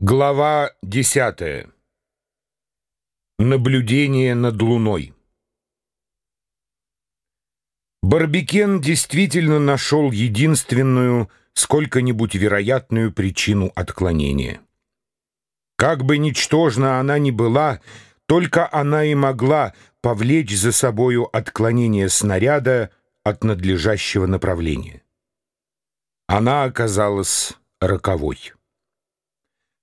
Глава 10. Наблюдение над Луной. Барбикен действительно нашел единственную, сколько-нибудь вероятную причину отклонения. Как бы ничтожна она ни была, только она и могла повлечь за собою отклонение снаряда от надлежащего направления. Она оказалась роковой.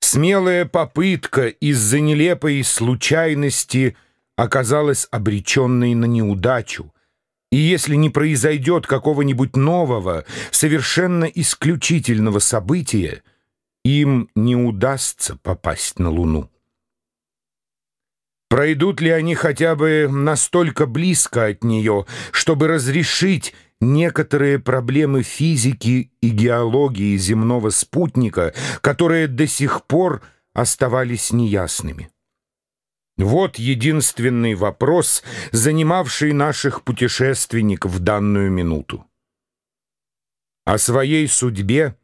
Смелая попытка из-за нелепой случайности оказалась обреченной на неудачу, и если не произойдет какого-нибудь нового, совершенно исключительного события, им не удастся попасть на Луну. Пройдут ли они хотя бы настолько близко от нее, чтобы разрешить некоторые проблемы физики и геологии земного спутника, которые до сих пор оставались неясными? Вот единственный вопрос, занимавший наших путешественников в данную минуту. О своей судьбе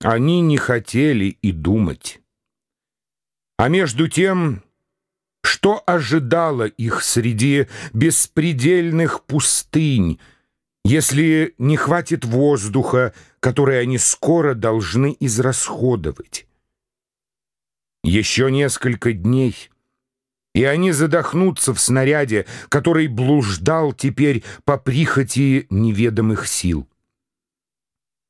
они не хотели и думать. А между тем что ожидало их среди беспредельных пустынь, если не хватит воздуха, который они скоро должны израсходовать? Еще несколько дней, и они задохнутся в снаряде, который блуждал теперь по прихоти неведомых сил.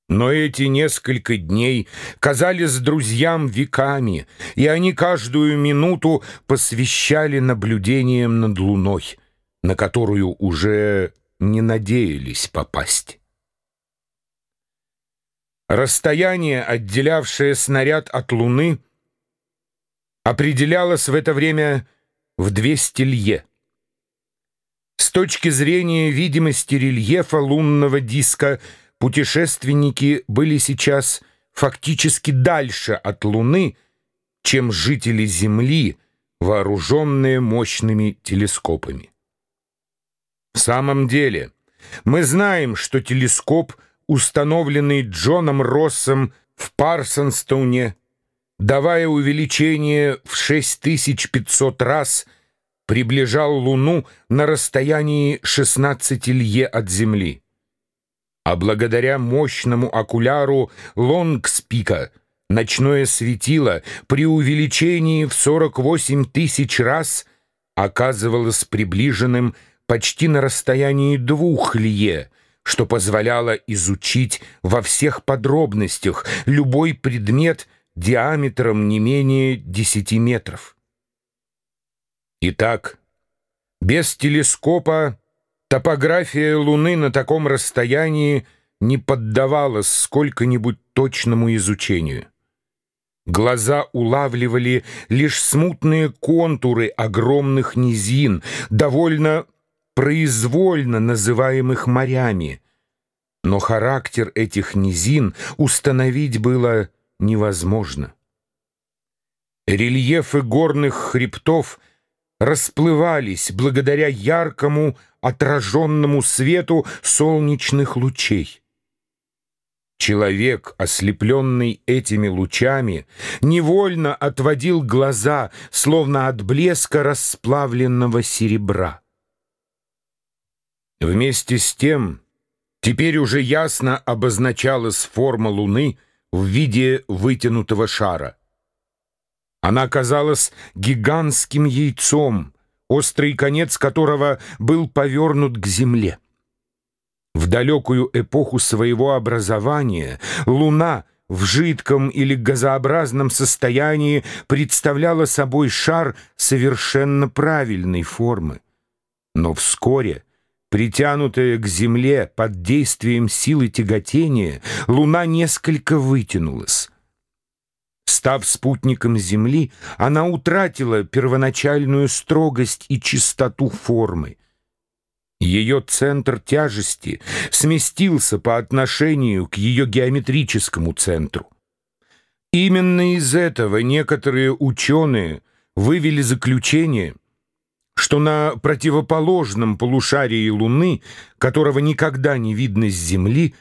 Но эти несколько дней казались друзьям веками, и они каждую минуту посвящали наблюдениям над луной, на которую уже не надеялись попасть. Расстояние, отделявшее снаряд от луны, определялось в это время в 200 лье. С точки зрения видимости рельефа лунного диска – путешественники были сейчас фактически дальше от Луны, чем жители Земли, вооруженные мощными телескопами. В самом деле, мы знаем, что телескоп, установленный Джоном Россом в Парсонстоуне, давая увеличение в 6500 раз, приближал Луну на расстоянии 16 лье от Земли. А благодаря мощному окуляру Лонгспика ночное светило при увеличении в 48 тысяч раз оказывалось приближенным почти на расстоянии двух лье, что позволяло изучить во всех подробностях любой предмет диаметром не менее 10 метров. Итак, без телескопа Топография Луны на таком расстоянии не поддавалась сколько-нибудь точному изучению. Глаза улавливали лишь смутные контуры огромных низин, довольно произвольно называемых морями. Но характер этих низин установить было невозможно. Рельефы горных хребтов — расплывались благодаря яркому отраженному свету солнечных лучей. Человек, ослепленный этими лучами, невольно отводил глаза, словно от блеска расплавленного серебра. Вместе с тем, теперь уже ясно обозначалась форма Луны в виде вытянутого шара — она казалась гигантским яйцом, острый конец которого был повернут к земле. В далекую эпоху своего образования Луна в жидком или газообразном состоянии представляла собой шар совершенно правильной формы. Но вскоре, притянутая к Земле под действием силы тяготения, Луна несколько вытянулась. Став спутником Земли, она утратила первоначальную строгость и чистоту формы. Ее центр тяжести сместился по отношению к ее геометрическому центру. Именно из этого некоторые ученые вывели заключение, что на противоположном полушарии Луны, которого никогда не видно с Земли,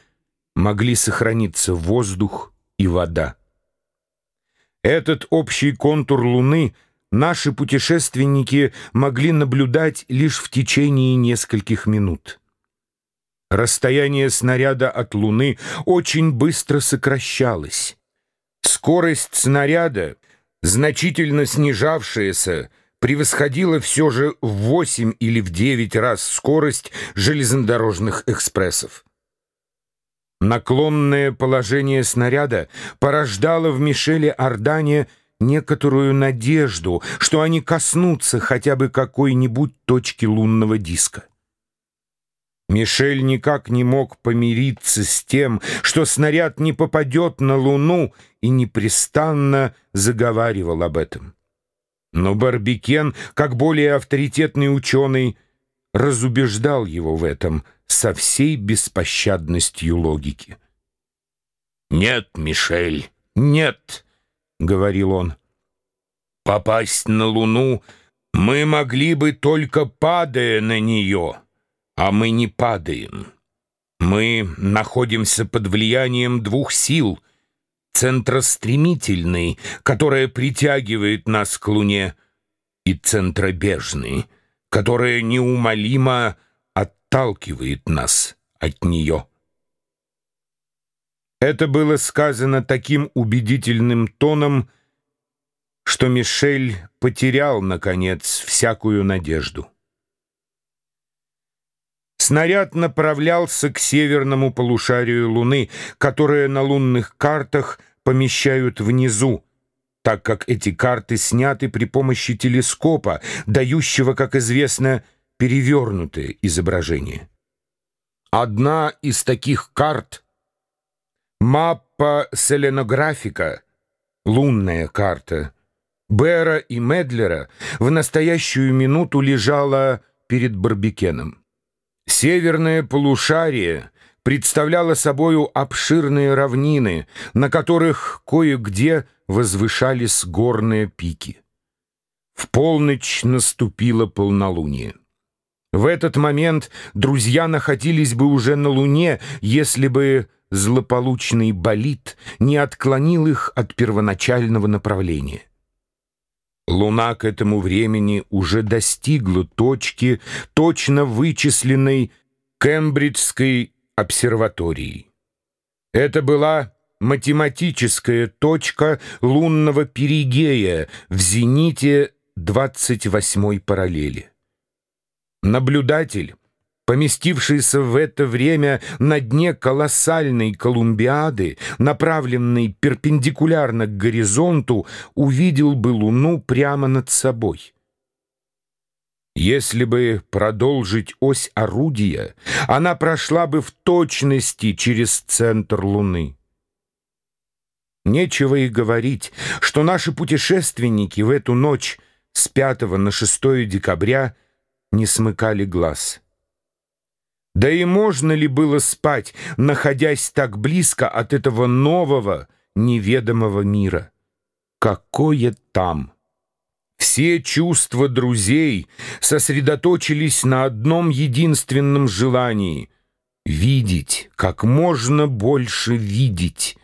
могли сохраниться воздух и вода. Этот общий контур Луны наши путешественники могли наблюдать лишь в течение нескольких минут. Расстояние снаряда от Луны очень быстро сокращалось. Скорость снаряда, значительно снижавшаяся, превосходила все же в 8 или в 9 раз скорость железнодорожных экспрессов. Наклонное положение снаряда порождало в Мишеле Ордане некоторую надежду, что они коснутся хотя бы какой-нибудь точки лунного диска. Мишель никак не мог помириться с тем, что снаряд не попадет на Луну, и непрестанно заговаривал об этом. Но Барбикен, как более авторитетный ученый, разубеждал его в этом со всей беспощадностью логики. «Нет, Мишель, нет», — говорил он. «Попасть на Луну мы могли бы только падая на нее, а мы не падаем. Мы находимся под влиянием двух сил — центростремительный, которая притягивает нас к Луне, и центробежный — которая неумолимо отталкивает нас от нее. Это было сказано таким убедительным тоном, что Мишель потерял, наконец, всякую надежду. Снаряд направлялся к северному полушарию Луны, которое на лунных картах помещают внизу, так как эти карты сняты при помощи телескопа, дающего, как известно, перевернутое изображение. Одна из таких карт — маппа селенографика, лунная карта, Бера и Медлера в настоящую минуту лежала перед Барбекеном. Северное полушарие представляло собою обширные равнины, на которых кое-где возвышались горные пики. В полночь наступило полнолуние. В этот момент друзья находились бы уже на Луне, если бы злополучный болид не отклонил их от первоначального направления. Луна к этому времени уже достигла точки, точно вычисленной Кембриджской обсерваторией. Это была математическая точка лунного перигея в зените 28-й параллели. Наблюдатель, поместившийся в это время на дне колоссальной Колумбиады, направленной перпендикулярно к горизонту, увидел бы Луну прямо над собой. Если бы продолжить ось орудия, она прошла бы в точности через центр Луны. Нечего и говорить, что наши путешественники в эту ночь с 5 на 6 декабря не смыкали глаз. Да и можно ли было спать, находясь так близко от этого нового, неведомого мира? Какое там? Все чувства друзей сосредоточились на одном единственном желании — видеть, как можно больше видеть —